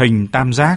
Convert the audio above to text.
hình tam giác.